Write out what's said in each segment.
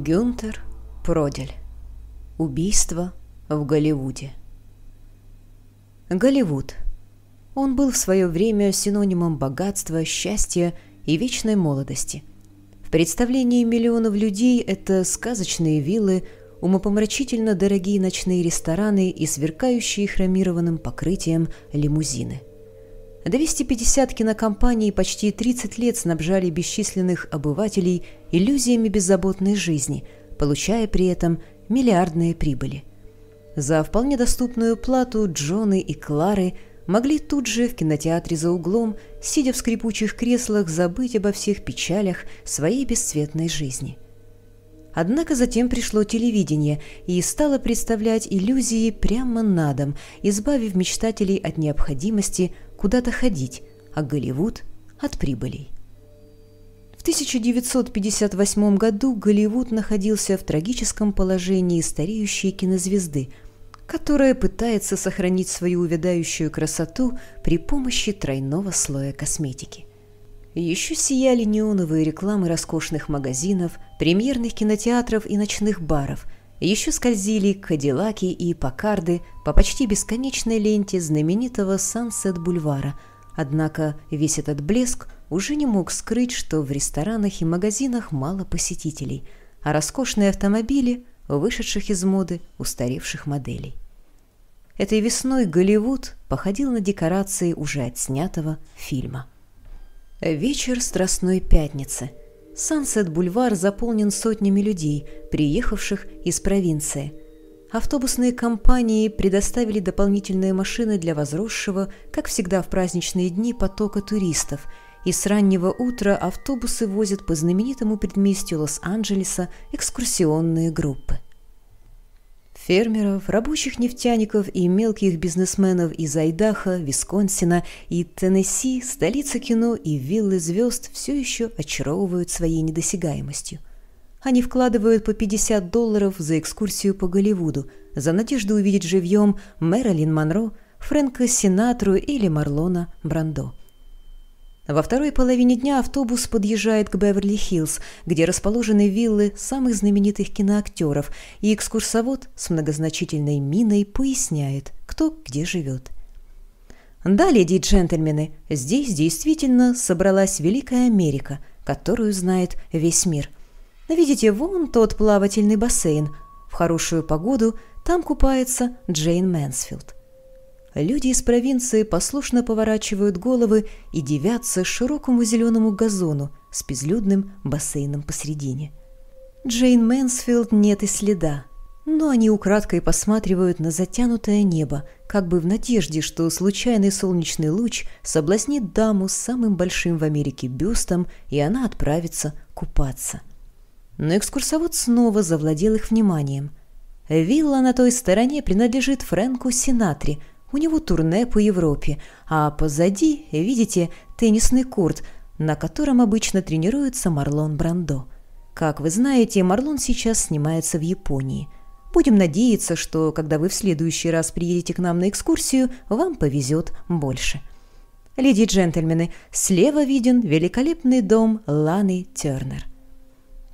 Гюнтер Продель. Убийство в Голливуде. Голливуд. Он был в свое время синонимом богатства, счастья и вечной молодости. В представлении миллионов людей это сказочные виллы, умопомрачительно дорогие ночные рестораны и сверкающие хромированным покрытием лимузины – 250 кинокомпаний почти 30 лет снабжали бесчисленных обывателей иллюзиями беззаботной жизни, получая при этом миллиардные прибыли. За вполне доступную плату Джоны и Клары могли тут же в кинотеатре за углом, сидя в скрипучих креслах, забыть обо всех печалях своей бесцветной жизни. Однако затем пришло телевидение и стало представлять иллюзии прямо на дом, избавив мечтателей от необходимости куда-то ходить, а Голливуд – от прибылей. В 1958 году Голливуд находился в трагическом положении стареющей кинозвезды, которая пытается сохранить свою увядающую красоту при помощи тройного слоя косметики. Еще сияли неоновые рекламы роскошных магазинов, премьерных кинотеатров и ночных баров. Еще скользили кадиллаки и покарды по почти бесконечной ленте знаменитого Сансет-бульвара. Однако весь этот блеск уже не мог скрыть, что в ресторанах и магазинах мало посетителей, а роскошные автомобили, вышедших из моды, устаревших моделей. Этой весной Голливуд походил на декорации уже отснятого фильма. Вечер Страстной Пятницы. Сансет-бульвар заполнен сотнями людей, приехавших из провинции. Автобусные компании предоставили дополнительные машины для возросшего, как всегда в праздничные дни, потока туристов, и с раннего утра автобусы возят по знаменитому предместью Лос-Анджелеса экскурсионные группы. Фермеров, рабочих нефтяников и мелких бизнесменов из Айдаха, Висконсина и Теннесси столица кино и виллы звезд все еще очаровывают своей недосягаемостью. Они вкладывают по 50 долларов за экскурсию по Голливуду, за надежду увидеть живьем Мэрилин Монро, Фрэнка Синатру или Марлона Брандо. Во второй половине дня автобус подъезжает к Беверли-Хиллз, где расположены виллы самых знаменитых киноактеров, и экскурсовод с многозначительной миной поясняет, кто где живет. Да, леди и джентльмены, здесь действительно собралась Великая Америка, которую знает весь мир. Видите, вон тот плавательный бассейн. В хорошую погоду там купается Джейн Мэнсфилд. Люди из провинции послушно поворачивают головы и дивятся широкому зеленому газону с безлюдным бассейном посредине. Джейн Мэнсфилд нет и следа, но они украдкой посматривают на затянутое небо, как бы в надежде, что случайный солнечный луч соблазнит даму с самым большим в Америке бюстом, и она отправится купаться. Но экскурсовод снова завладел их вниманием. Вилла на той стороне принадлежит Фрэнку Синатри – у него турне по Европе, а позади, видите, теннисный корт, на котором обычно тренируется Марлон Брандо. Как вы знаете, Марлон сейчас снимается в Японии. Будем надеяться, что, когда вы в следующий раз приедете к нам на экскурсию, вам повезет больше. Леди и джентльмены, слева виден великолепный дом Ланы Тернер.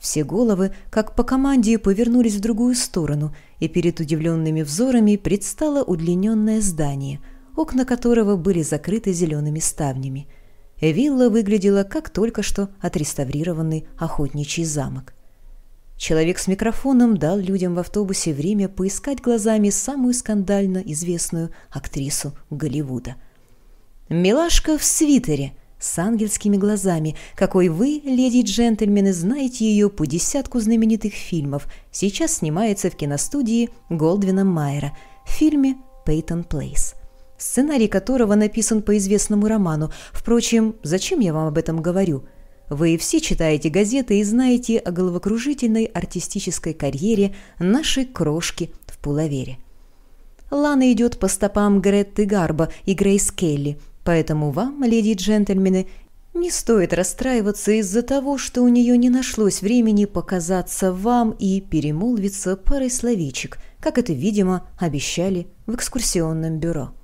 Все головы, как по команде, повернулись в другую сторону, и перед удивленными взорами предстало удлиненное здание, окна которого были закрыты зелеными ставнями. Вилла выглядела как только что отреставрированный охотничий замок. Человек с микрофоном дал людям в автобусе время поискать глазами самую скандально известную актрису Голливуда. «Милашка в свитере», с ангельскими глазами, какой вы, леди джентльмены, знаете ее по десятку знаменитых фильмов, сейчас снимается в киностудии Голдвина Майера в фильме «Пейтон Плейс», сценарий которого написан по известному роману. Впрочем, зачем я вам об этом говорю? Вы все читаете газеты и знаете о головокружительной артистической карьере нашей крошки в Пулавере. Лана идет по стопам Гретты Гарба и Грейс Келли – Поэтому вам, леди и джентльмены, не стоит расстраиваться из-за того, что у нее не нашлось времени показаться вам и перемолвиться парой словечек, как это, видимо, обещали в экскурсионном бюро.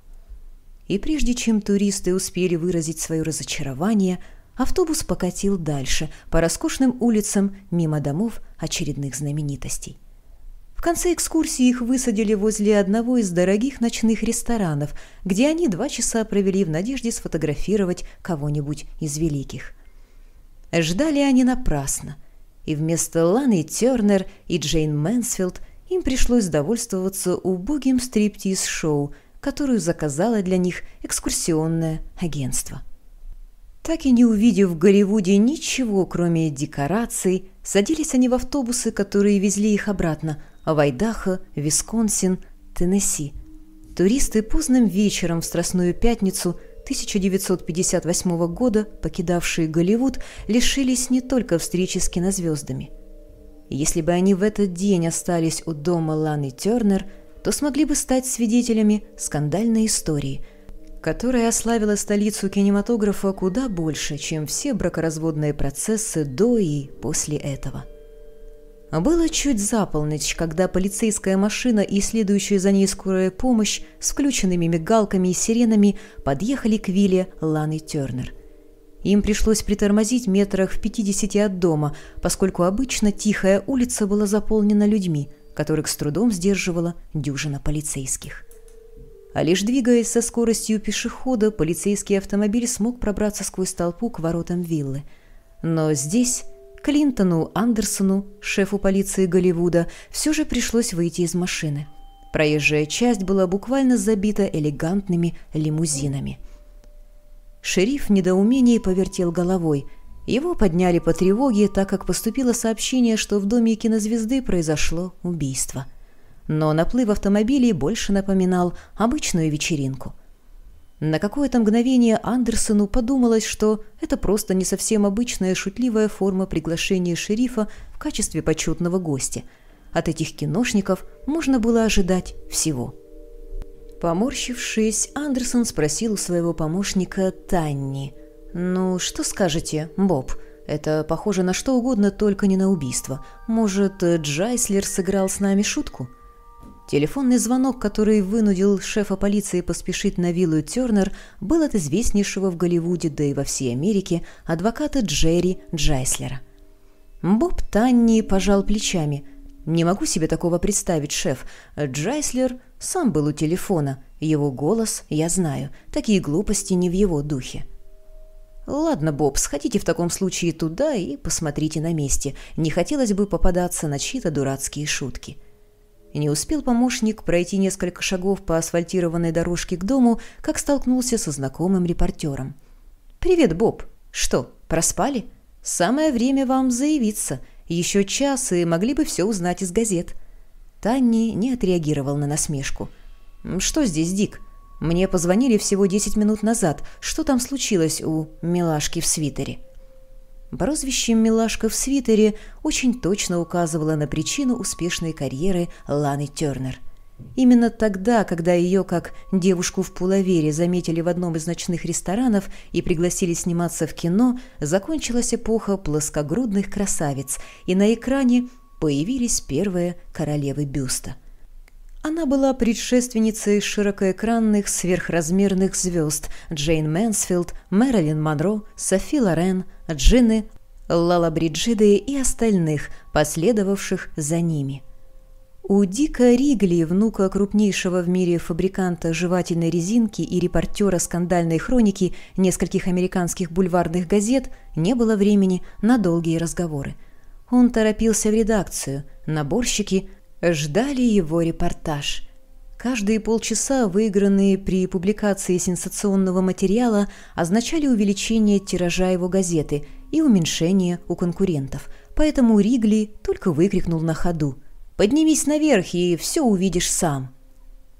И прежде чем туристы успели выразить свое разочарование, автобус покатил дальше, по роскошным улицам, мимо домов очередных знаменитостей. В конце экскурсии их высадили возле одного из дорогих ночных ресторанов, где они два часа провели в надежде сфотографировать кого-нибудь из великих. Ждали они напрасно, и вместо Ланы Тернер и Джейн Мэнсфилд им пришлось довольствоваться убогим стриптиз-шоу, которую заказало для них экскурсионное агентство. Так и не увидев в Голливуде ничего, кроме декораций, садились они в автобусы, которые везли их обратно – в Айдахо, Висконсин, Теннесси. Туристы поздним вечером в Страстную пятницу 1958 года, покидавшие Голливуд, лишились не только встречи с кинозвездами. Если бы они в этот день остались у дома Ланы Тернер, то смогли бы стать свидетелями скандальной истории – которая ославила столицу кинематографа куда больше, чем все бракоразводные процессы до и после этого. Было чуть за полночь, когда полицейская машина и следующая за ней скорая помощь с включенными мигалками и сиренами подъехали к вилле Ланы Тернер. Им пришлось притормозить метрах в 50 от дома, поскольку обычно тихая улица была заполнена людьми, которых с трудом сдерживала дюжина полицейских. А лишь двигаясь со скоростью пешехода, полицейский автомобиль смог пробраться сквозь толпу к воротам виллы. Но здесь Клинтону Андерсону, шефу полиции Голливуда, все же пришлось выйти из машины. Проезжая часть была буквально забита элегантными лимузинами. Шериф в недоумении повертел головой. Его подняли по тревоге, так как поступило сообщение, что в доме кинозвезды произошло убийство. Но наплыв автомобилей больше напоминал обычную вечеринку – на какое-то мгновение Андерсону подумалось, что это просто не совсем обычная шутливая форма приглашения шерифа в качестве почетного гостя. От этих киношников можно было ожидать всего. Поморщившись, Андерсон спросил у своего помощника Танни. «Ну, что скажете, Боб? Это похоже на что угодно, только не на убийство. Может, Джайслер сыграл с нами шутку?» Телефонный звонок, который вынудил шефа полиции поспешить на виллу Тернер, был от известнейшего в Голливуде, да и во всей Америке, адвоката Джерри Джайслера. Боб Танни пожал плечами. «Не могу себе такого представить, шеф. Джайслер сам был у телефона. Его голос я знаю. Такие глупости не в его духе». «Ладно, Боб, сходите в таком случае туда и посмотрите на месте. Не хотелось бы попадаться на чьи-то дурацкие шутки». И не успел помощник пройти несколько шагов по асфальтированной дорожке к дому, как столкнулся со знакомым репортером. «Привет, Боб. Что, проспали? Самое время вам заявиться. Еще час, и могли бы все узнать из газет». Танни не отреагировал на насмешку. «Что здесь, Дик? Мне позвонили всего десять минут назад. Что там случилось у милашки в свитере?» Прозвище «Милашка в свитере» очень точно указывало на причину успешной карьеры Ланы Тернер. Именно тогда, когда ее, как девушку в пуловере, заметили в одном из ночных ресторанов и пригласили сниматься в кино, закончилась эпоха плоскогрудных красавиц, и на экране появились первые королевы бюста. Она была предшественницей широкоэкранных сверхразмерных звезд Джейн Мэнсфилд, Мэрилин Монро, Софи Лорен, Джины Лоллобриджиды и остальных, последовавших за ними. У Дика Ригли, внука крупнейшего в мире фабриканта жевательной резинки и репортера скандальной хроники нескольких американских бульварных газет, не было времени на долгие разговоры. Он торопился в редакцию, наборщики ждали его репортаж. Каждые полчаса, выигранные при публикации сенсационного материала, означали увеличение тиража его газеты и уменьшение у конкурентов. Поэтому Ригли только выкрикнул на ходу «Поднимись наверх и все увидишь сам».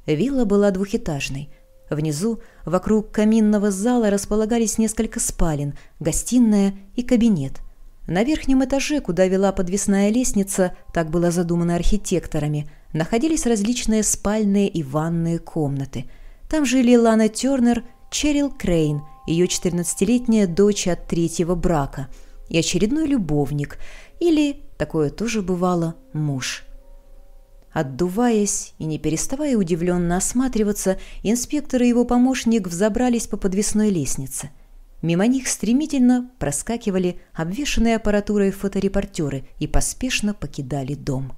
Вилла была двухэтажной. Внизу, вокруг каминного зала располагались несколько спален, гостиная и кабинет. На верхнем этаже, куда вела подвесная лестница, так было задумано архитекторами, находились различные спальные и ванные комнаты. Там жили Лана Тернер, Черил Крейн, ее 14-летняя дочь от третьего брака, и очередной любовник, или, такое тоже бывало, муж. Отдуваясь и не переставая удивленно осматриваться, инспектор и его помощник взобрались по подвесной лестнице – Мимо них стремительно проскакивали обвешанные аппаратурой фоторепортеры и поспешно покидали дом.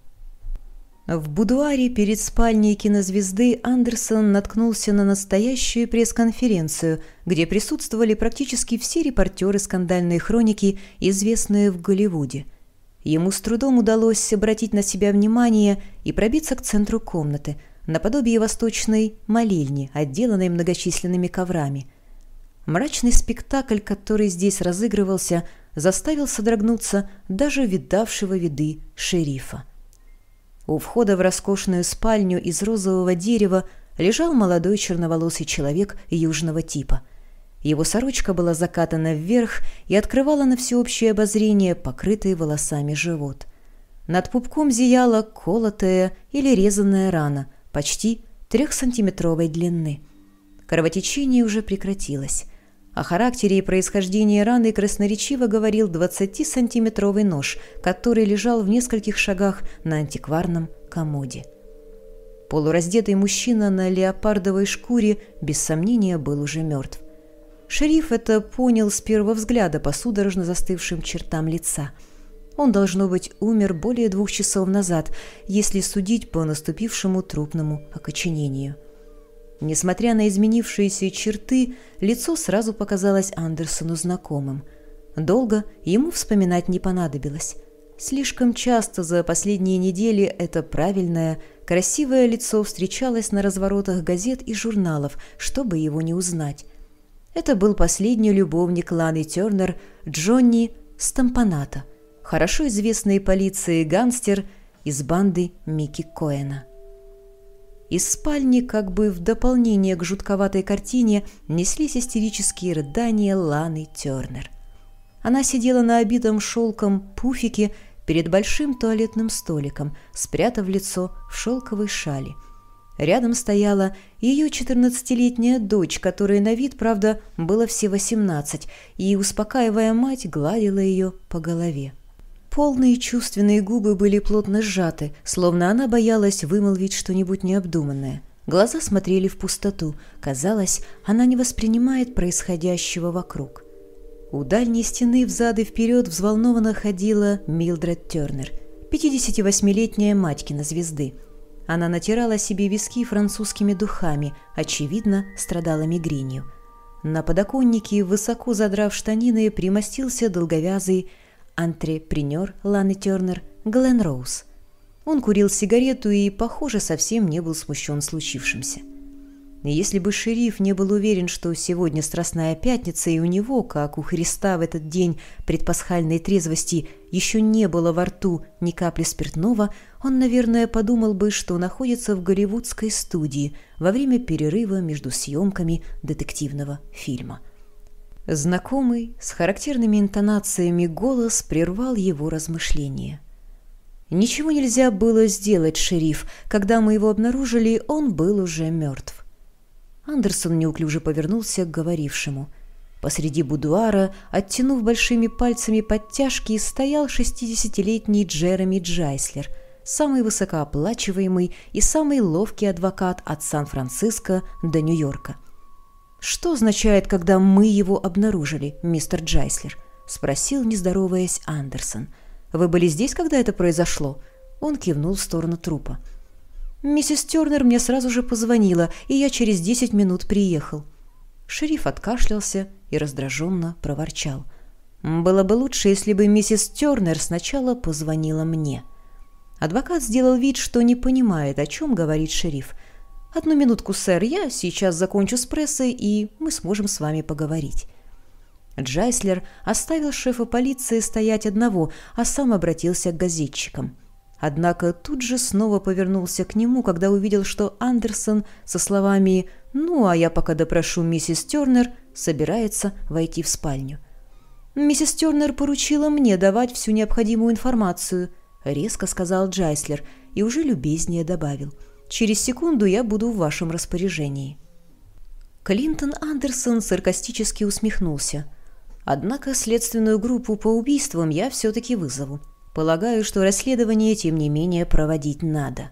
В будуаре перед спальней кинозвезды Андерсон наткнулся на настоящую пресс-конференцию, где присутствовали практически все репортеры скандальной хроники, известные в Голливуде. Ему с трудом удалось обратить на себя внимание и пробиться к центру комнаты, наподобие восточной молельни, отделанной многочисленными коврами. Мрачный спектакль, который здесь разыгрывался, заставил содрогнуться даже видавшего виды шерифа. У входа в роскошную спальню из розового дерева лежал молодой черноволосый человек южного типа. Его сорочка была закатана вверх и открывала на всеобщее обозрение покрытый волосами живот. Над пупком зияла колотая или резанная рана, почти трехсантиметровой длины. Кровотечение уже прекратилось. О характере и происхождении раны красноречиво говорил 20-сантиметровый нож, который лежал в нескольких шагах на антикварном комоде. Полураздетый мужчина на леопардовой шкуре без сомнения был уже мертв. Шериф это понял с первого взгляда по судорожно застывшим чертам лица. Он, должно быть, умер более двух часов назад, если судить по наступившему трупному окоченению – Несмотря на изменившиеся черты, лицо сразу показалось Андерсону знакомым. Долго ему вспоминать не понадобилось. Слишком часто за последние недели это правильное, красивое лицо встречалось на разворотах газет и журналов, чтобы его не узнать. Это был последний любовник Ланы Тернер Джонни Стампаната, хорошо известный полиции гангстер из банды Микки Коэна. Из спальни, как бы в дополнение к жутковатой картине, неслись истерические рыдания Ланы Тернер. Она сидела на обитом шелком пуфике перед большим туалетным столиком, спрятав лицо в шелковой шали. Рядом стояла ее 14-летняя дочь, которой на вид, правда, было все 18, и, успокаивая мать, гладила ее по голове. Полные чувственные губы были плотно сжаты, словно она боялась вымолвить что-нибудь необдуманное. Глаза смотрели в пустоту. Казалось, она не воспринимает происходящего вокруг. У дальней стены взад и вперед взволнованно ходила Милдред Тернер, 58-летняя мать кинозвезды. Она натирала себе виски французскими духами, очевидно, страдала мигренью. На подоконнике, высоко задрав штанины, примостился долговязый антрепренер Ланы Тернер Глен Роуз. Он курил сигарету и, похоже, совсем не был смущен случившимся. Если бы шериф не был уверен, что сегодня Страстная Пятница, и у него, как у Христа в этот день предпасхальной трезвости, еще не было во рту ни капли спиртного, он, наверное, подумал бы, что находится в голливудской студии во время перерыва между съемками детективного фильма. Знакомый, с характерными интонациями голос прервал его размышления. «Ничего нельзя было сделать, шериф. Когда мы его обнаружили, он был уже мертв». Андерсон неуклюже повернулся к говорившему. Посреди будуара, оттянув большими пальцами подтяжки, стоял шестидесятилетний Джереми Джайслер, самый высокооплачиваемый и самый ловкий адвокат от Сан-Франциско до Нью-Йорка – «Что означает, когда мы его обнаружили, мистер Джайслер?» — спросил, не здороваясь, Андерсон. «Вы были здесь, когда это произошло?» Он кивнул в сторону трупа. «Миссис Тернер мне сразу же позвонила, и я через десять минут приехал». Шериф откашлялся и раздраженно проворчал. «Было бы лучше, если бы миссис Тернер сначала позвонила мне». Адвокат сделал вид, что не понимает, о чем говорит шериф — «Одну минутку, сэр, я сейчас закончу с прессой, и мы сможем с вами поговорить». Джайслер оставил шефа полиции стоять одного, а сам обратился к газетчикам. Однако тут же снова повернулся к нему, когда увидел, что Андерсон со словами «Ну, а я пока допрошу миссис Тернер» собирается войти в спальню. «Миссис Тернер поручила мне давать всю необходимую информацию», — резко сказал Джайслер и уже любезнее добавил — Через секунду я буду в вашем распоряжении». Клинтон Андерсон саркастически усмехнулся. «Однако следственную группу по убийствам я все-таки вызову. Полагаю, что расследование, тем не менее, проводить надо».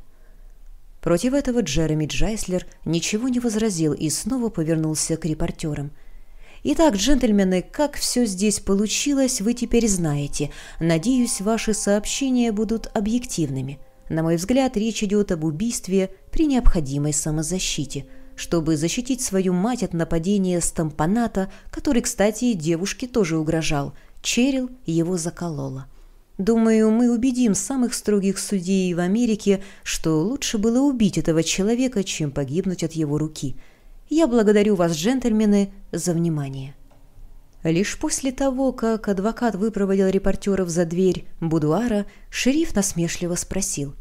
Против этого Джереми Джайслер ничего не возразил и снова повернулся к репортерам. Итак, джентльмены, как все здесь получилось, вы теперь знаете. Надеюсь, ваши сообщения будут объективными. На мой взгляд, речь идет об убийстве при необходимой самозащите, чтобы защитить свою мать от нападения стампоната, который, кстати, девушке тоже угрожал. Черил его заколола. Думаю, мы убедим самых строгих судей в Америке, что лучше было убить этого человека, чем погибнуть от его руки. Я благодарю вас, джентльмены, за внимание. Лишь после того, как адвокат выпроводил репортеров за дверь будуара, шериф насмешливо спросил.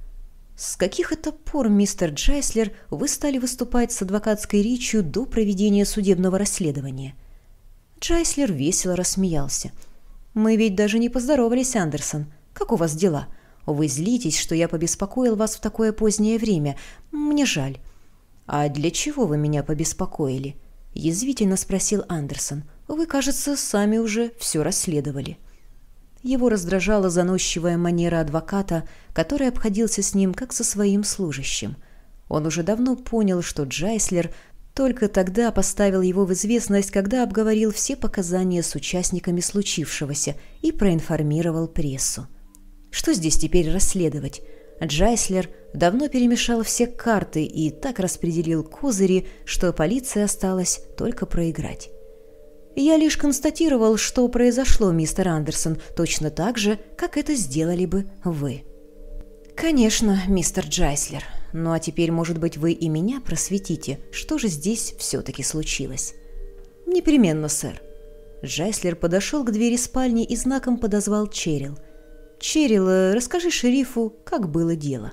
«С каких это пор, мистер Джайслер, вы стали выступать с адвокатской речью до проведения судебного расследования?» Джайслер весело рассмеялся – «Мы ведь даже не поздоровались, Андерсон. Как у вас дела? Вы злитесь, что я побеспокоил вас в такое позднее время. Мне жаль». «А для чего вы меня побеспокоили?» – язвительно спросил Андерсон. «Вы, кажется, сами уже все расследовали». Его раздражала заносчивая манера адвоката, который обходился с ним как со своим служащим. Он уже давно понял, что Джайслер только тогда поставил его в известность, когда обговорил все показания с участниками случившегося и проинформировал прессу. Что здесь теперь расследовать? Джайслер давно перемешал все карты и так распределил козыри, что полиции осталось только проиграть. Я лишь констатировал, что произошло, мистер Андерсон, точно так же, как это сделали бы вы. Конечно, мистер Джайслер, ну а теперь, может быть, вы и меня просветите, что же здесь все-таки случилось? Непременно, сэр. Джайслер подошел к двери спальни и знаком подозвал Черил. «Черил, э, расскажи шерифу, как было дело».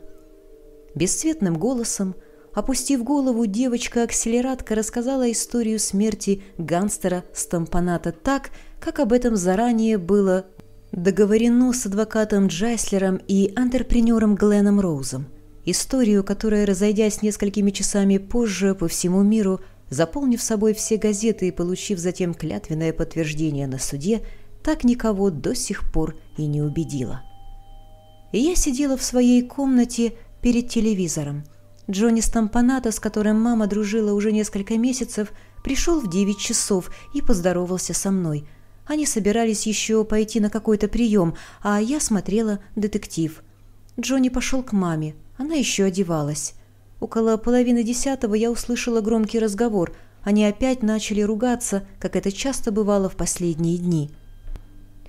Бесцветным голосом, опустив голову, девочка-акселератка рассказала историю смерти гангстера Стампаната так, как об этом заранее было договорено с адвокатом Джайслером и антрепренером Гленном Роузом – Историю, которая, разойдясь несколькими часами позже по всему миру, заполнив собой все газеты и получив затем клятвенное подтверждение на суде, так никого до сих пор и не убедила. Я сидела в своей комнате перед телевизором. Джонни Стампаната, с которым мама дружила уже несколько месяцев, пришел в 9 часов и поздоровался со мной. Они собирались еще пойти на какой-то прием, а я смотрела детектив. Джонни пошел к маме, она еще одевалась. Около половины десятого я услышала громкий разговор. Они опять начали ругаться, как это часто бывало в последние дни.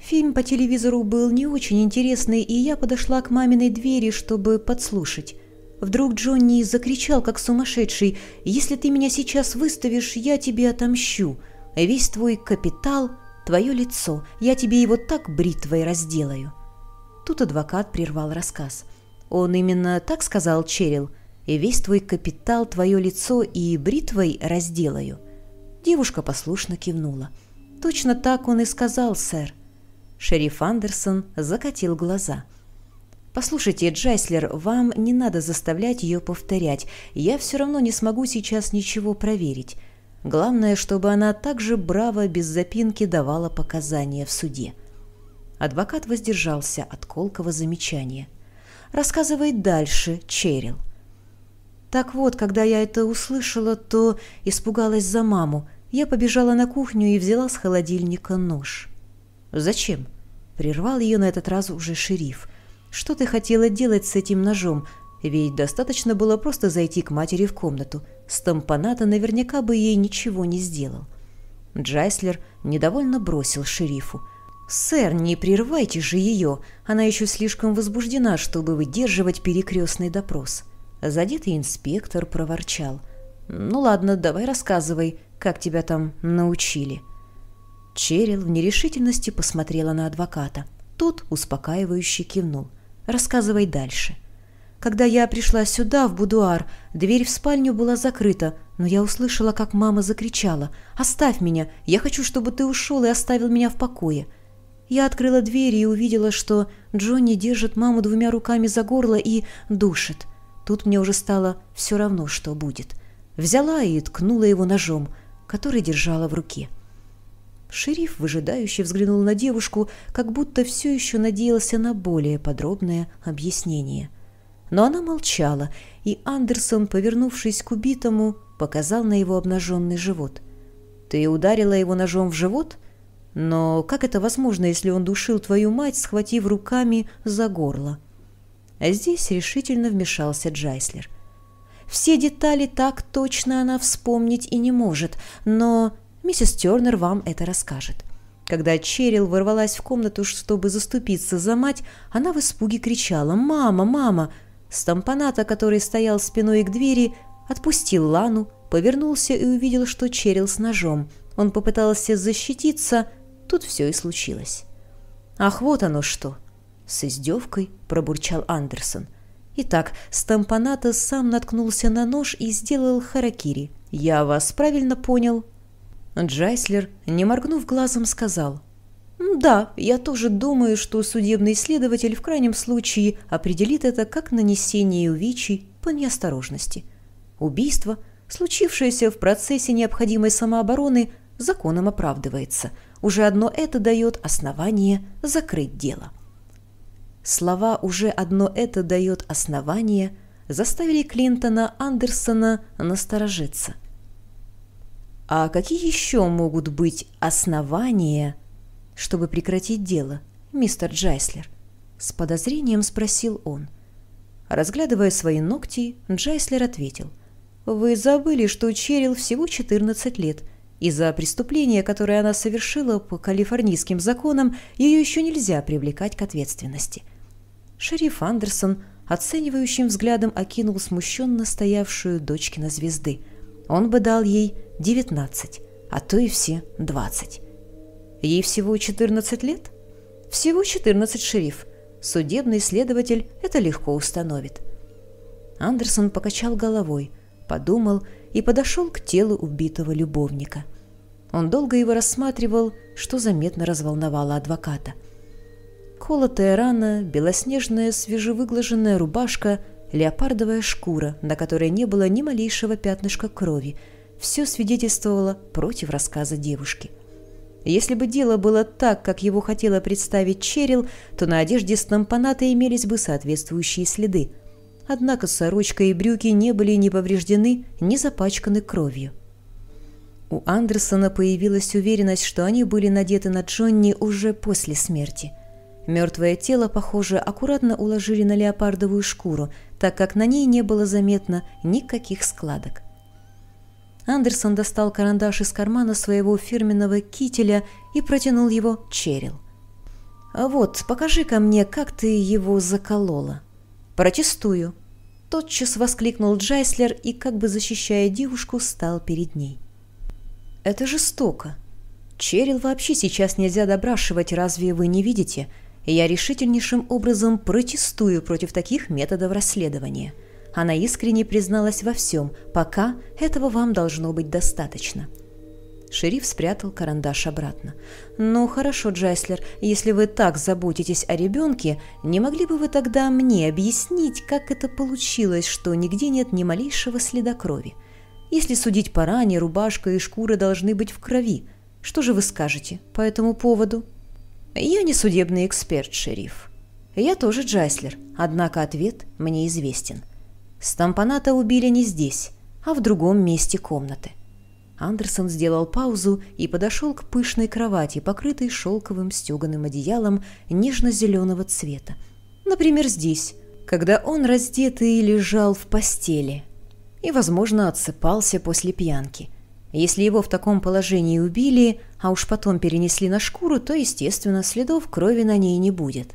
Фильм по телевизору был не очень интересный, и я подошла к маминой двери, чтобы подслушать. Вдруг Джонни закричал, как сумасшедший, «Если ты меня сейчас выставишь, я тебе отомщу. Весь твой капитал — твое лицо. Я тебе его так бритвой разделаю». Тут адвокат прервал рассказ. Он именно так сказал Черил. И весь твой капитал, твое лицо и бритвой разделаю. Девушка послушно кивнула. Точно так он и сказал, сэр. Шериф Андерсон закатил глаза. «Послушайте, Джайслер, вам не надо заставлять ее повторять. Я все равно не смогу сейчас ничего проверить. Главное, чтобы она также браво, без запинки давала показания в суде». Адвокат воздержался от колкого замечания – Рассказывай дальше, Черил. Так вот, когда я это услышала, то испугалась за маму. Я побежала на кухню и взяла с холодильника нож. «Зачем?» — прервал ее на этот раз уже шериф. «Что ты хотела делать с этим ножом? Ведь достаточно было просто зайти к матери в комнату. Стампоната наверняка бы ей ничего не сделал». Джайслер недовольно бросил шерифу. «Сэр, не прерывайте же ее, она еще слишком возбуждена, чтобы выдерживать перекрестный допрос». Задетый инспектор проворчал. «Ну ладно, давай рассказывай, как тебя там научили». Черил в нерешительности посмотрела на адвоката. Тот успокаивающе кивнул. «Рассказывай дальше». Когда я пришла сюда, в будуар, дверь в спальню была закрыта, но я услышала, как мама закричала «Оставь меня! Я хочу, чтобы ты ушел и оставил меня в покое!» Я открыла дверь и увидела, что Джонни держит маму двумя руками за горло и душит. Тут мне уже стало все равно, что будет. Взяла и ткнула его ножом, который держала в руке. Шериф выжидающе взглянул на девушку, как будто все еще надеялся на более подробное объяснение. Но она молчала, и Андерсон, повернувшись к убитому, показал на его обнаженный живот. Ты ударила его ножом в живот? Но как это возможно, если он душил твою мать, схватив руками за горло?» А здесь решительно вмешался Джайслер. «Все детали так точно она вспомнить и не может, но миссис Тернер вам это расскажет». Когда Черил ворвалась в комнату, чтобы заступиться за мать, она в испуге кричала «Мама! Мама!». Стампаната, который стоял спиной к двери, отпустил Лану, повернулся и увидел, что Черил с ножом. Он попытался защититься, тут все и случилось. «Ах, вот оно что!» С издевкой пробурчал Андерсон. Итак, Стампаната сам наткнулся на нож и сделал харакири. «Я вас правильно понял?» Джайслер, не моргнув глазом, сказал. «Да, я тоже думаю, что судебный следователь в крайнем случае определит это как нанесение увечий по неосторожности. Убийство, случившееся в процессе необходимой самообороны, законом оправдывается. Уже одно это дает основание закрыть дело». Слова «уже одно это дает основание» заставили Клинтона Андерсона насторожиться. А какие еще могут быть основания, чтобы прекратить дело, мистер Джайслер? С подозрением спросил он. Разглядывая свои ногти, Джайслер ответил. «Вы забыли, что Черил всего 14 лет. Из-за преступления, которое она совершила по калифорнийским законам, ее еще нельзя привлекать к ответственности». Шериф Андерсон оценивающим взглядом окинул смущенно стоявшую дочкина звезды – он бы дал ей 19, а то и все 20. Ей всего 14 лет? Всего 14, шериф. Судебный следователь это легко установит. Андерсон покачал головой, подумал и подошел к телу убитого любовника. Он долго его рассматривал, что заметно разволновало адвоката. Колотая рана, белоснежная свежевыглаженная рубашка — леопардовая шкура, на которой не было ни малейшего пятнышка крови. Все свидетельствовало против рассказа девушки. Если бы дело было так, как его хотела представить Черил, то на одежде стампоната имелись бы соответствующие следы. Однако сорочка и брюки не были ни повреждены, ни запачканы кровью. У Андерсона появилась уверенность, что они были надеты на Джонни уже после смерти – Мертвое тело, похоже, аккуратно уложили на леопардовую шкуру, так как на ней не было заметно никаких складок. Андерсон достал карандаш из кармана своего фирменного кителя и протянул его Черил. «А вот, покажи-ка мне, как ты его заколола». «Протестую», — тотчас воскликнул Джайслер и, как бы защищая девушку, стал перед ней. «Это жестоко. Черил вообще сейчас нельзя добрашивать, разве вы не видите?» Я решительнейшим образом протестую против таких методов расследования. Она искренне призналась во всем, пока этого вам должно быть достаточно. Шериф спрятал карандаш обратно. «Ну, хорошо, Джайслер, если вы так заботитесь о ребенке, не могли бы вы тогда мне объяснить, как это получилось, что нигде нет ни малейшего следа крови? Если судить по ране, рубашка и шкура должны быть в крови. Что же вы скажете по этому поводу?» «Я не судебный эксперт, шериф. Я тоже Джайслер, однако ответ мне известен. Стампаната убили не здесь, а в другом месте комнаты». Андерсон сделал паузу и подошел к пышной кровати, покрытой шелковым стеганым одеялом нежно-зеленого цвета. Например, здесь, когда он раздетый лежал в постели и, возможно, отсыпался после пьянки – если его в таком положении убили, а уж потом перенесли на шкуру, то, естественно, следов крови на ней не будет.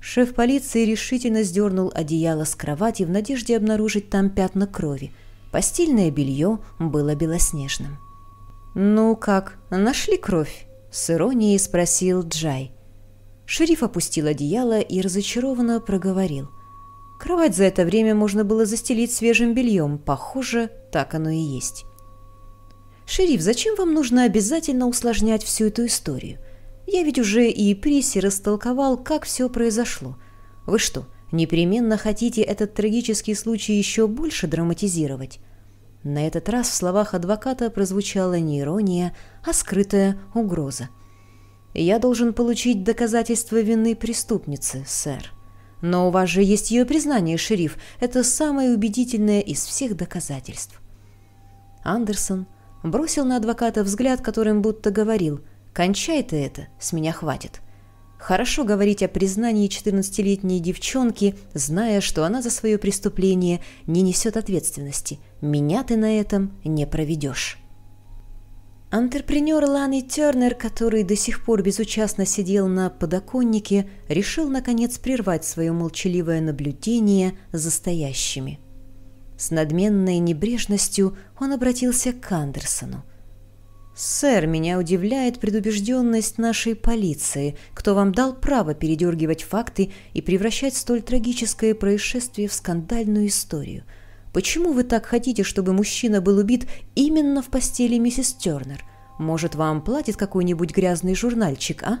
Шеф полиции решительно сдернул одеяло с кровати в надежде обнаружить там пятна крови. Постельное белье было белоснежным. «Ну как, нашли кровь?» — с иронией спросил Джай. Шериф опустил одеяло и разочарованно проговорил. Кровать за это время можно было застелить свежим бельем. Похоже, так оно и есть. «Шериф, зачем вам нужно обязательно усложнять всю эту историю? Я ведь уже и прессе растолковал, как все произошло. Вы что, непременно хотите этот трагический случай еще больше драматизировать?» На этот раз в словах адвоката прозвучала не ирония, а скрытая угроза. «Я должен получить доказательства вины преступницы, сэр. Но у вас же есть ее признание, шериф. Это самое убедительное из всех доказательств». Андерсон бросил на адвоката взгляд, которым будто говорил «Кончай ты это, с меня хватит». Хорошо говорить о признании 14-летней девчонки, зная, что она за свое преступление не несет ответственности. Меня ты на этом не проведешь. Антрепренер Лани Тернер, который до сих пор безучастно сидел на подоконнике, решил, наконец, прервать свое молчаливое наблюдение за стоящими. С надменной небрежностью он обратился к Андерсону. «Сэр, меня удивляет предубежденность нашей полиции. Кто вам дал право передергивать факты и превращать столь трагическое происшествие в скандальную историю?» Почему вы так хотите, чтобы мужчина был убит именно в постели миссис Тернер? Может, вам платит какой-нибудь грязный журнальчик, а?»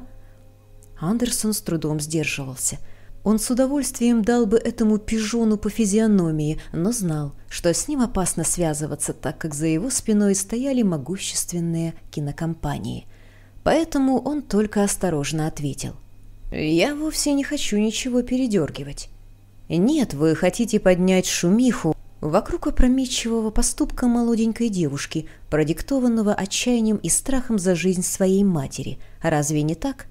Андерсон с трудом сдерживался. Он с удовольствием дал бы этому пижону по физиономии, но знал, что с ним опасно связываться, так как за его спиной стояли могущественные кинокомпании. Поэтому он только осторожно ответил. «Я вовсе не хочу ничего передергивать». «Нет, вы хотите поднять шумиху, Вокруг опрометчивого поступка молоденькой девушки, продиктованного отчаянием и страхом за жизнь своей матери. Разве не так?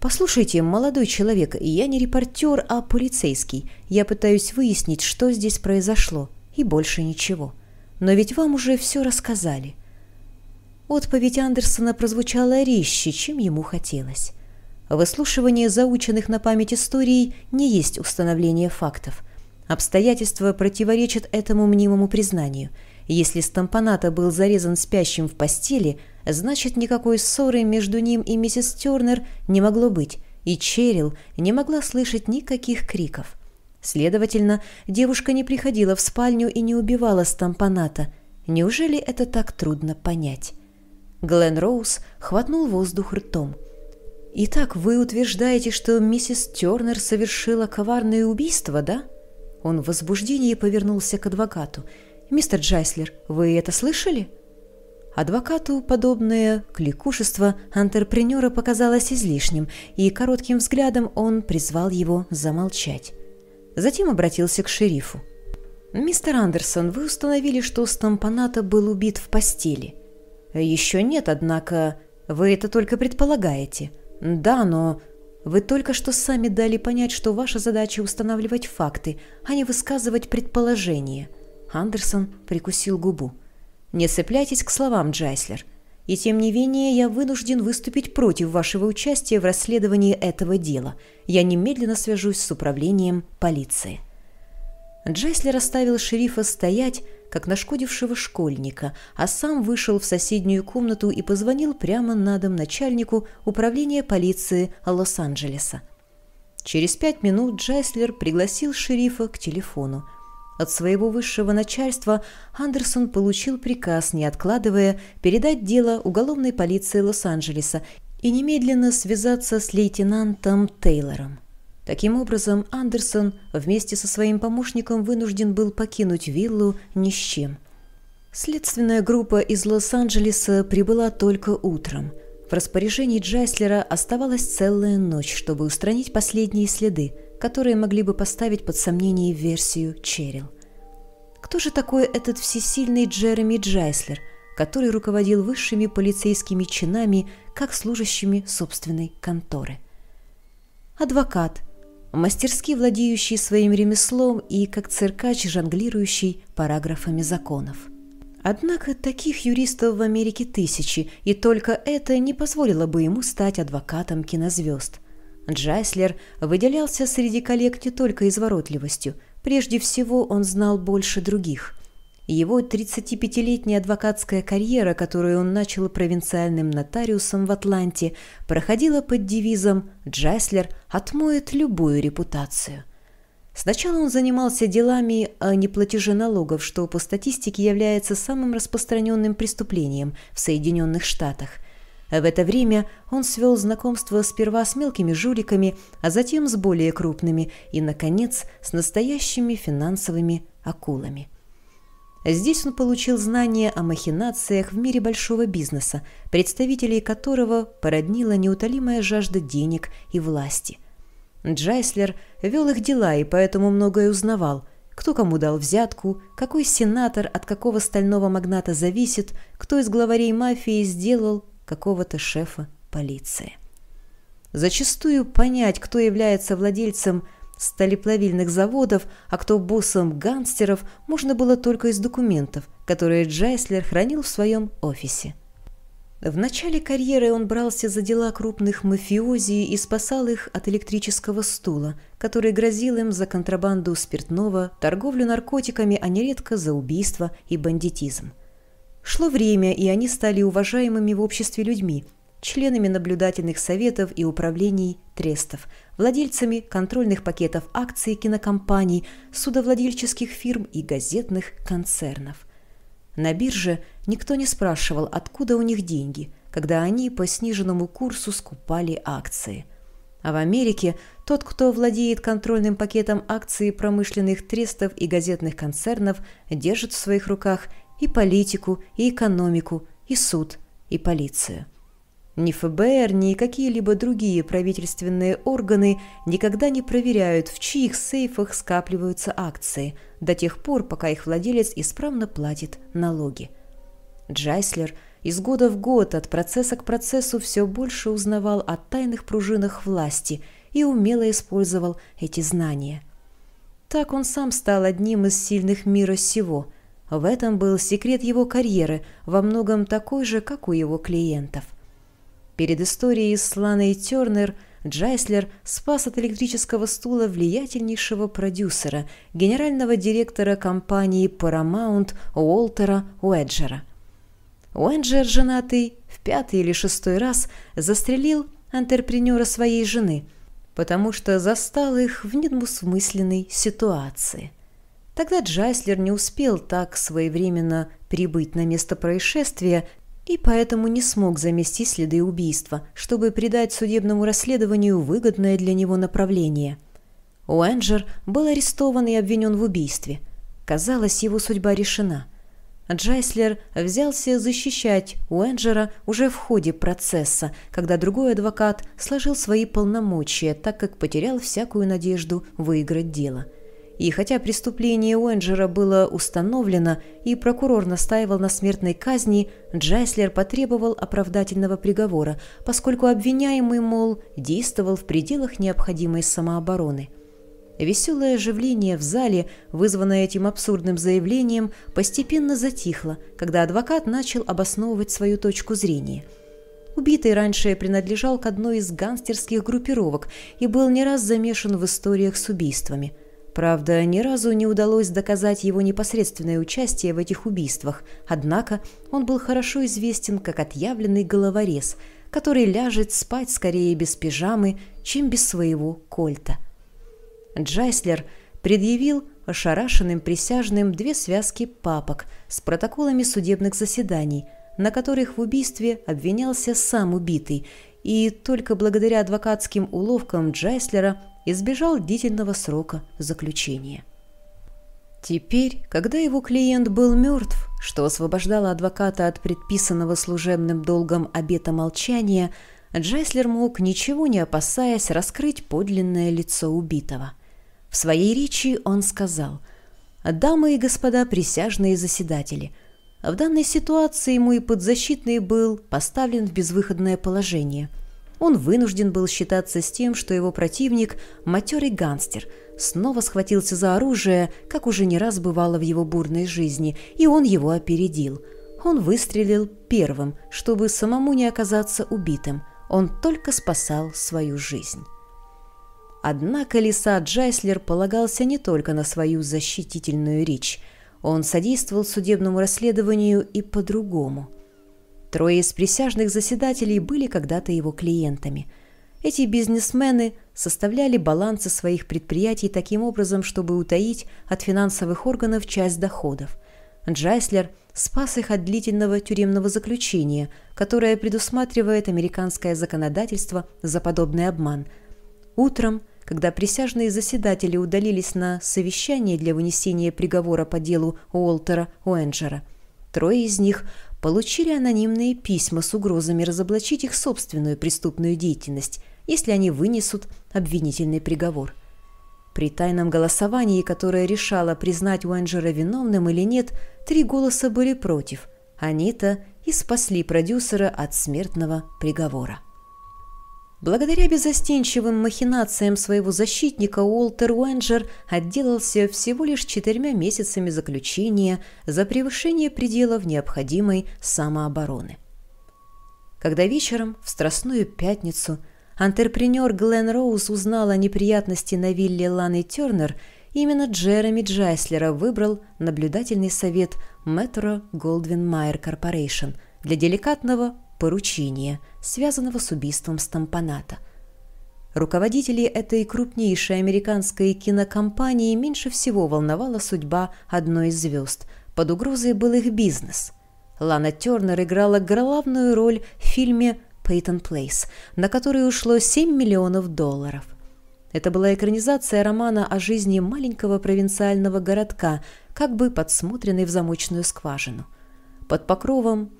«Послушайте, молодой человек, я не репортер, а полицейский. Я пытаюсь выяснить, что здесь произошло, и больше ничего. Но ведь вам уже все рассказали». Отповедь Андерсона прозвучала резче, чем ему хотелось. Выслушивание заученных на память историй не есть установление фактов – Обстоятельства противоречат этому мнимому признанию. Если Стампаната был зарезан спящим в постели, значит, никакой ссоры между ним и миссис Тернер не могло быть, и Черил не могла слышать никаких криков. Следовательно, девушка не приходила в спальню и не убивала Стампаната. Неужели это так трудно понять? Глен Роуз хватнул воздух ртом. «Итак, вы утверждаете, что миссис Тернер совершила коварное убийство, да?» Он в возбуждении повернулся к адвокату. «Мистер Джайслер, вы это слышали?» Адвокату подобное кликушество антрепренера показалось излишним, и коротким взглядом он призвал его замолчать. Затем обратился к шерифу. «Мистер Андерсон, вы установили, что Стампаната был убит в постели?» «Еще нет, однако вы это только предполагаете». «Да, но вы только что сами дали понять, что ваша задача устанавливать факты, а не высказывать предположения. Андерсон прикусил губу. Не цепляйтесь к словам, Джайслер. И тем не менее я вынужден выступить против вашего участия в расследовании этого дела. Я немедленно свяжусь с управлением полиции. Джайслер оставил шерифа стоять, как нашкодившего школьника, а сам вышел в соседнюю комнату и позвонил прямо на дом начальнику управления полиции Лос-Анджелеса. Через пять минут Джайслер пригласил шерифа к телефону. От своего высшего начальства Андерсон получил приказ, не откладывая, передать дело уголовной полиции Лос-Анджелеса и немедленно связаться с лейтенантом Тейлором. Таким образом, Андерсон вместе со своим помощником вынужден был покинуть виллу ни с чем. Следственная группа из Лос-Анджелеса прибыла только утром. В распоряжении Джайслера оставалась целая ночь, чтобы устранить последние следы, которые могли бы поставить под сомнение версию Черил. Кто же такой этот всесильный Джереми Джайслер, который руководил высшими полицейскими чинами, как служащими собственной конторы? Адвокат – мастерски владеющий своим ремеслом и как циркач, жонглирующий параграфами законов. Однако таких юристов в Америке тысячи, и только это не позволило бы ему стать адвокатом кинозвезд. Джайслер выделялся среди коллег не только изворотливостью, прежде всего он знал больше других. Его 35-летняя адвокатская карьера, которую он начал провинциальным нотариусом в Атланте, проходила под девизом «Джайслер отмоет любую репутацию». Сначала он занимался делами о неплатеже налогов, что по статистике является самым распространенным преступлением в Соединенных Штатах. В это время он свел знакомство сперва с мелкими жуликами, а затем с более крупными и, наконец, с настоящими финансовыми акулами. Здесь он получил знания о махинациях в мире большого бизнеса, представителей которого породнила неутолимая жажда денег и власти. Джайслер вел их дела и поэтому многое узнавал. кто кому дал взятку, какой сенатор от какого стального магната зависит, кто из главарей мафии сделал какого-то шефа полиции. Зачастую понять, кто является владельцем сталеплавильных заводов, а кто боссом гангстеров, можно было только из документов, которые Джайслер хранил в своем офисе. В начале карьеры он брался за дела крупных мафиози и спасал их от электрического стула, который грозил им за контрабанду спиртного, торговлю наркотиками, а нередко за убийство и бандитизм. Шло время, и они стали уважаемыми в обществе людьми, членами наблюдательных советов и управлений трестов, владельцами контрольных пакетов акций кинокомпаний, судовладельческих фирм и газетных концернов. На бирже никто не спрашивал, откуда у них деньги, когда они по сниженному курсу скупали акции. А в Америке тот, кто владеет контрольным пакетом акций промышленных трестов и газетных концернов, держит в своих руках и политику, и экономику, и суд, и полицию. Ни ФБР, ни какие-либо другие правительственные органы никогда не проверяют, в чьих сейфах скапливаются акции, до тех пор, пока их владелец исправно платит налоги. Джайслер из года в год от процесса к процессу все больше узнавал о тайных пружинах власти и умело использовал эти знания. Так он сам стал одним из сильных мира сего. В этом был секрет его карьеры, во многом такой же, как у его клиентов – Перед историей с Ланой Тернер Джайслер спас от электрического стула влиятельнейшего продюсера, генерального директора компании Paramount Уолтера Уэнджера. Уэнджер, женатый, в пятый или шестой раз застрелил антрепренера своей жены, потому что застал их в недвусмысленной ситуации. Тогда Джайслер не успел так своевременно прибыть на место происшествия, и поэтому не смог замести следы убийства, чтобы придать судебному расследованию выгодное для него направление. Уэнджер был арестован и обвинен в убийстве. Казалось, его судьба решена. Джайслер взялся защищать Уэнджера уже в ходе процесса, когда другой адвокат сложил свои полномочия, так как потерял всякую надежду выиграть дело – и хотя преступление Уэнджера было установлено и прокурор настаивал на смертной казни, Джайслер потребовал оправдательного приговора, поскольку обвиняемый, мол, действовал в пределах необходимой самообороны. Веселое оживление в зале, вызванное этим абсурдным заявлением, постепенно затихло, когда адвокат начал обосновывать свою точку зрения. Убитый раньше принадлежал к одной из гангстерских группировок и был не раз замешан в историях с убийствами – Правда, ни разу не удалось доказать его непосредственное участие в этих убийствах, однако он был хорошо известен как отъявленный головорез, который ляжет спать скорее без пижамы, чем без своего кольта. Джайслер предъявил ошарашенным присяжным две связки папок с протоколами судебных заседаний, на которых в убийстве обвинялся сам убитый, и только благодаря адвокатским уловкам Джайслера избежал длительного срока заключения. Теперь, когда его клиент был мертв, что освобождало адвоката от предписанного служебным долгом обета молчания, Джайслер мог, ничего не опасаясь, раскрыть подлинное лицо убитого. В своей речи он сказал «Дамы и господа присяжные заседатели, в данной ситуации мой подзащитный был поставлен в безвыходное положение – он вынужден был считаться с тем, что его противник, матерый гангстер, снова схватился за оружие, как уже не раз бывало в его бурной жизни, и он его опередил. Он выстрелил первым, чтобы самому не оказаться убитым. Он только спасал свою жизнь. Однако Лиса Джайслер полагался не только на свою защитительную речь. Он содействовал судебному расследованию и по-другому – Трое из присяжных заседателей были когда-то его клиентами. Эти бизнесмены составляли балансы своих предприятий таким образом, чтобы утаить от финансовых органов часть доходов. Джайслер спас их от длительного тюремного заключения, которое предусматривает американское законодательство за подобный обман. Утром, когда присяжные заседатели удалились на совещание для вынесения приговора по делу Уолтера Уэнджера, трое из них получили анонимные письма с угрозами разоблачить их собственную преступную деятельность, если они вынесут обвинительный приговор. При тайном голосовании, которое решало, признать Уэнджера виновным или нет, три голоса были против. Они-то и спасли продюсера от смертного приговора. Благодаря безостенчивым махинациям своего защитника Уолтер Уэнджер отделался всего лишь четырьмя месяцами заключения за превышение пределов необходимой самообороны. Когда вечером, в Страстную Пятницу, Антрепренер Глен Роуз узнал о неприятности на вилле Ланы Тернер, именно Джереми Джайслера выбрал наблюдательный совет Metro Goldwyn Mayer Corporation для деликатного поручения, связанного с убийством Стампаната. Руководителей этой крупнейшей американской кинокомпании меньше всего волновала судьба одной из звезд. Под угрозой был их бизнес. Лана Тернер играла главную роль в фильме Пейтон Плейс, на который ушло 7 миллионов долларов. Это была экранизация романа о жизни маленького провинциального городка, как бы подсмотренный в замочную скважину. Под покровом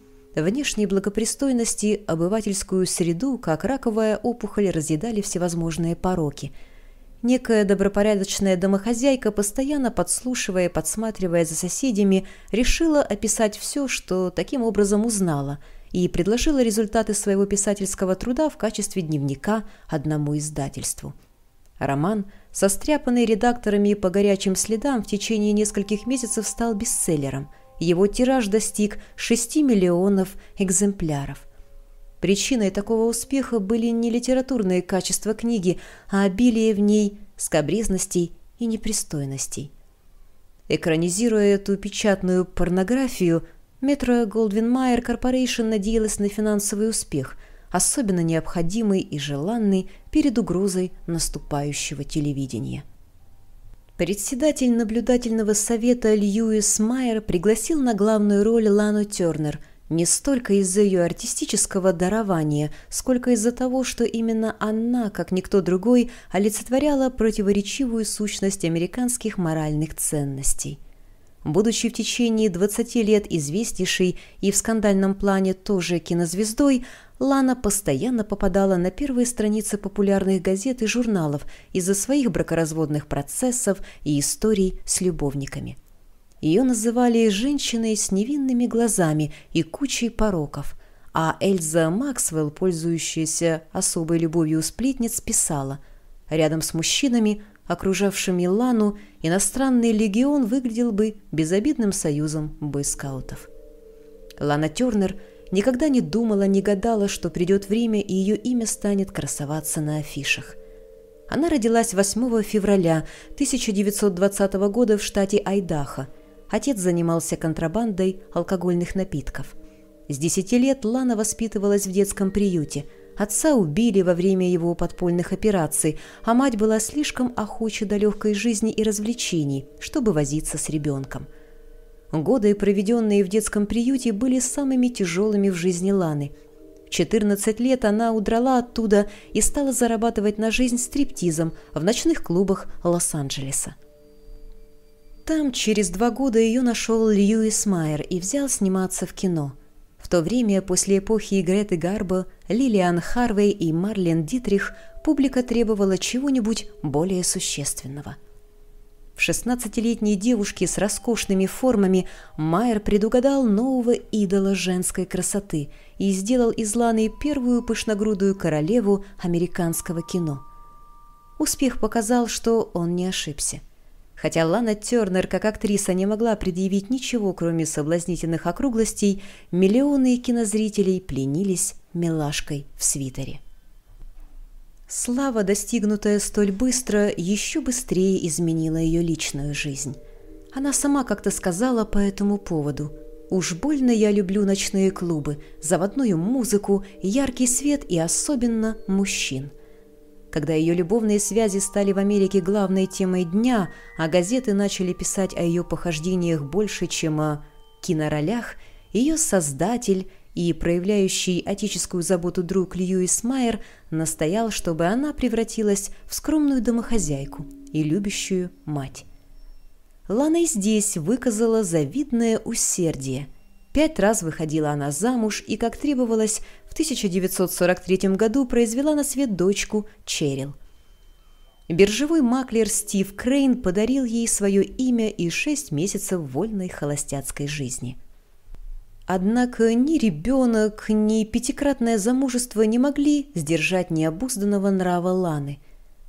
внешней благопристойности обывательскую среду, как раковая опухоль, разъедали всевозможные пороки. Некая добропорядочная домохозяйка, постоянно подслушивая и подсматривая за соседями, решила описать все, что таким образом узнала – и предложила результаты своего писательского труда в качестве дневника одному издательству. Роман, состряпанный редакторами по горячим следам, в течение нескольких месяцев стал бестселлером. Его тираж достиг 6 миллионов экземпляров. Причиной такого успеха были не литературные качества книги, а обилие в ней скобрезностей и непристойностей. Экранизируя эту печатную порнографию – Майер Корпорейшн надеялась на финансовый успех, особенно необходимый и желанный перед угрозой наступающего телевидения. Председатель наблюдательного совета Льюис Майер пригласил на главную роль Лану Тернер. Не столько из-за ее артистического дарования, сколько из-за того, что именно она, как никто другой, олицетворяла противоречивую сущность американских моральных ценностей – Будучи в течение 20 лет известнейшей и в скандальном плане тоже кинозвездой, Лана постоянно попадала на первые страницы популярных газет и журналов из-за своих бракоразводных процессов и историй с любовниками. Ее называли «женщиной с невинными глазами и кучей пороков», а Эльза Максвелл, пользующаяся особой любовью сплетниц, писала «Рядом с мужчинами окружавшим Лану, иностранный легион выглядел бы безобидным союзом бойскаутов. Лана Тернер никогда не думала, не гадала, что придет время, и ее имя станет красоваться на афишах. Она родилась 8 февраля 1920 года в штате Айдахо. Отец занимался контрабандой алкогольных напитков. С 10 лет Лана воспитывалась в детском приюте – Отца убили во время его подпольных операций, а мать была слишком охоча до легкой жизни и развлечений, чтобы возиться с ребенком. Годы, проведенные в детском приюте, были самыми тяжелыми в жизни Ланы. В 14 лет она удрала оттуда и стала зарабатывать на жизнь стриптизом в ночных клубах Лос-Анджелеса. Там через два года ее нашел Льюис Майер и взял сниматься в кино – в то время, после эпохи Греты Гарбо, Лилиан Харвей и Марлен Дитрих, публика требовала чего-нибудь более существенного. В 16-летней девушке с роскошными формами Майер предугадал нового идола женской красоты и сделал из Ланы первую пышногрудую королеву американского кино. Успех показал, что он не ошибся. Хотя Лана Тернер как актриса не могла предъявить ничего, кроме соблазнительных округлостей, миллионы кинозрителей пленились милашкой в свитере. Слава, достигнутая столь быстро, еще быстрее изменила ее личную жизнь. Она сама как-то сказала по этому поводу «Уж больно я люблю ночные клубы, заводную музыку, яркий свет и особенно мужчин». Когда ее любовные связи стали в Америке главной темой дня, а газеты начали писать о ее похождениях больше, чем о киноролях, ее создатель и проявляющий отеческую заботу друг Льюис Майер настоял, чтобы она превратилась в скромную домохозяйку и любящую мать. Лана и здесь выказала завидное усердие – Пять раз выходила она замуж и, как требовалось, в 1943 году произвела на свет дочку Черил. биржевой маклер Стив Крейн подарил ей свое имя и шесть месяцев вольной холостяцкой жизни. Однако ни ребенок, ни пятикратное замужество не могли сдержать необузданного нрава Ланы.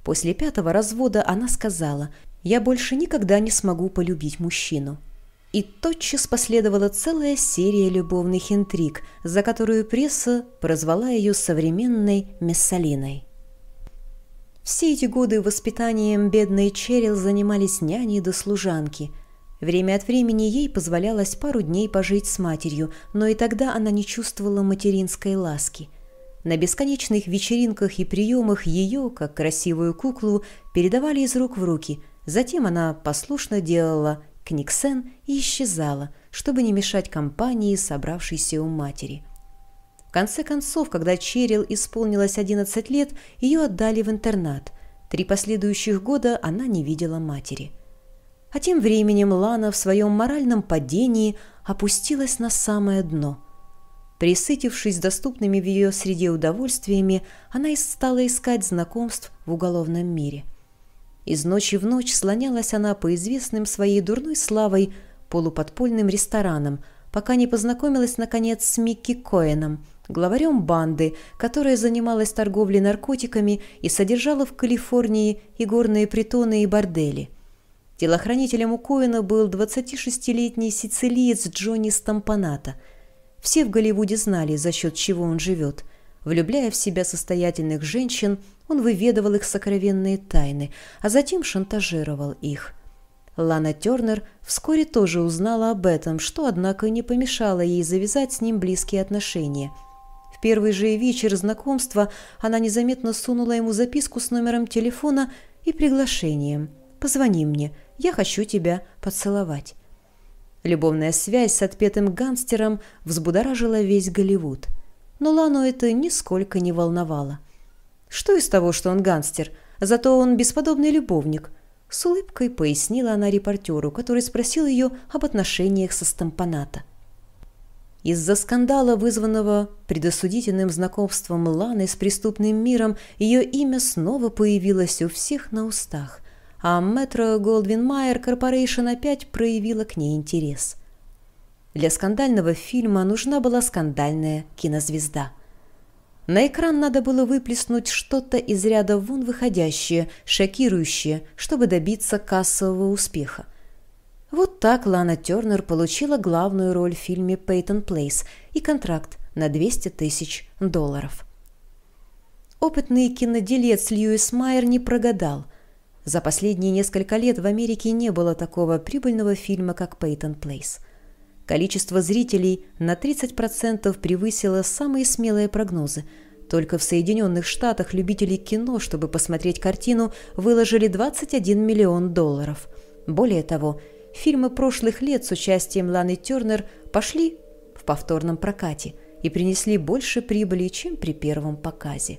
После пятого развода она сказала «Я больше никогда не смогу полюбить мужчину». И тотчас последовала целая серия любовных интриг, за которую пресса прозвала ее современной Мессалиной. Все эти годы воспитанием бедной Черил занимались няни до служанки. Время от времени ей позволялось пару дней пожить с матерью, но и тогда она не чувствовала материнской ласки. На бесконечных вечеринках и приемах ее, как красивую куклу, передавали из рук в руки. Затем она послушно делала книгсен и исчезала, чтобы не мешать компании, собравшейся у матери. В конце концов, когда Черил исполнилось 11 лет, ее отдали в интернат. Три последующих года она не видела матери. А тем временем Лана в своем моральном падении опустилась на самое дно. Присытившись доступными в ее среде удовольствиями, она стала искать знакомств в уголовном мире. Из ночи в ночь слонялась она по известным своей дурной славой полуподпольным ресторанам, пока не познакомилась, наконец, с Микки Коэном – главарем банды, которая занималась торговлей наркотиками и содержала в Калифорнии и горные притоны и бордели. Телохранителем у Коэна был 26-летний сицилиец Джонни Стампаната. Все в Голливуде знали, за счет чего он живет. Влюбляя в себя состоятельных женщин, он выведывал их сокровенные тайны, а затем шантажировал их. Лана Тернер вскоре тоже узнала об этом, что, однако, не помешало ей завязать с ним близкие отношения – первый же вечер знакомства она незаметно сунула ему записку с номером телефона и приглашением. «Позвони мне, я хочу тебя поцеловать». Любовная связь с отпетым гангстером взбудоражила весь Голливуд. Но Лану это нисколько не волновало. Что из того, что он гангстер? Зато он бесподобный любовник. С улыбкой пояснила она репортеру, который спросил ее об отношениях со Стампаната. Из-за скандала, вызванного предосудительным знакомством Ланы с преступным миром, ее имя снова появилось у всех на устах, а Metro Goldwyn Mayer Corporation опять проявила к ней интерес. Для скандального фильма нужна была скандальная кинозвезда. На экран надо было выплеснуть что-то из ряда вон выходящее, шокирующее, чтобы добиться кассового успеха – вот так Лана Тернер получила главную роль в фильме «Пейтон Плейс» и контракт на 200 тысяч долларов. Опытный киноделец Льюис Майер не прогадал. За последние несколько лет в Америке не было такого прибыльного фильма, как «Пейтон Плейс». Количество зрителей на 30% превысило самые смелые прогнозы. Только в Соединенных Штатах любители кино, чтобы посмотреть картину, выложили 21 миллион долларов. Более того, фильмы прошлых лет с участием Ланы Тернер пошли в повторном прокате и принесли больше прибыли, чем при первом показе.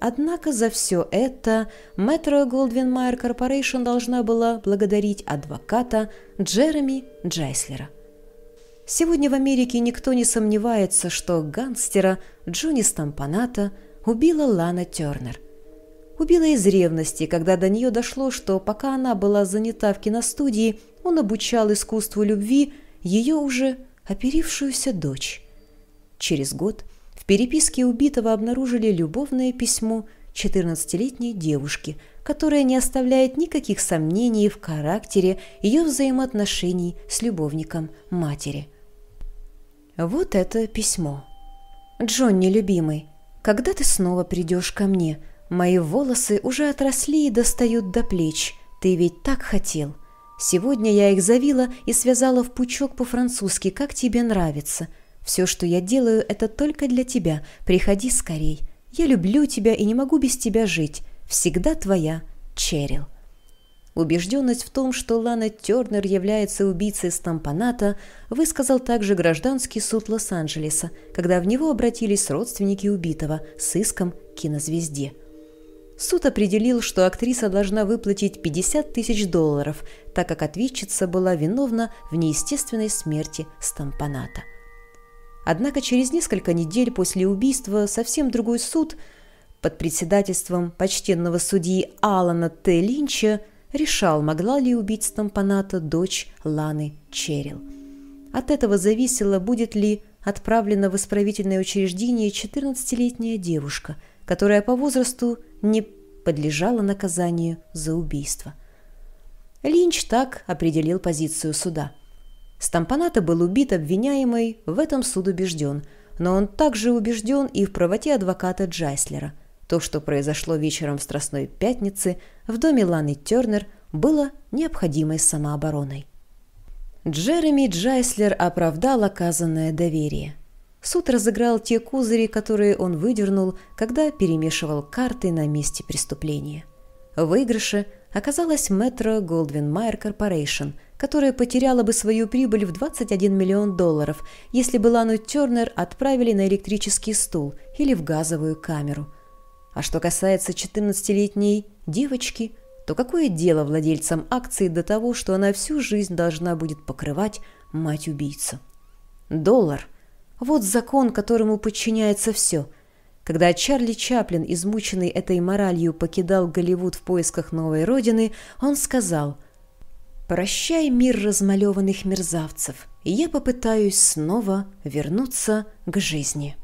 Однако за все это Metro Goldwyn Mayer Corporation должна была благодарить адвоката Джереми Джайслера. Сегодня в Америке никто не сомневается, что гангстера Джонни Стампаната убила Лана Тернер – Убила из ревности, когда до нее дошло, что пока она была занята в киностудии, он обучал искусству любви ее уже оперившуюся дочь. Через год переписке убитого обнаружили любовное письмо 14-летней девушки, которое не оставляет никаких сомнений в характере ее взаимоотношений с любовником матери. Вот это письмо. «Джонни, любимый, когда ты снова придешь ко мне?» Мои волосы уже отросли и достают до плеч. Ты ведь так хотел. Сегодня я их завила и связала в пучок по-французски, как тебе нравится. Все, что я делаю, это только для тебя. Приходи скорей. Я люблю тебя и не могу без тебя жить. Всегда твоя, Черил. Убежденность в том, что Лана Тернер является убийцей Стампаната, высказал также гражданский суд Лос-Анджелеса, когда в него обратились родственники убитого с иском кинозвезде. Суд определил, что актриса должна выплатить 50 тысяч долларов, так как ответчица была виновна в неестественной смерти Стампаната. Однако через несколько недель после убийства совсем другой суд под председательством почтенного судьи Алана Т. Линча решал, могла ли убить Стампаната дочь Ланы Черил. От этого зависело, будет ли отправлена в исправительное учреждение 14-летняя девушка, которая по возрасту не подлежала наказанию за убийство. Линч так определил позицию суда. Стампаната был убит обвиняемый, в этом суд убежден, но он также убежден и в правоте адвоката Джайслера. То, что произошло вечером в Страстной Пятницы в доме Ланы Тернер, было необходимой самообороной. Джереми Джайслер оправдал оказанное доверие. Суд разыграл те козыри, которые он выдернул, когда перемешивал карты на месте преступления. В выигрыше оказалась Metro Goldwyn Mayer Corporation, которая потеряла бы свою прибыль в 21 миллион долларов, если бы Лану Тернер отправили на электрический стул или в газовую камеру. А что касается 14-летней девочки, то какое дело владельцам акций до того, что она всю жизнь должна будет покрывать мать-убийцу? Доллар – вот закон, которому подчиняется все. Когда Чарли Чаплин, измученный этой моралью, покидал Голливуд в поисках новой родины, он сказал «Прощай, мир размалеванных мерзавцев, я попытаюсь снова вернуться к жизни».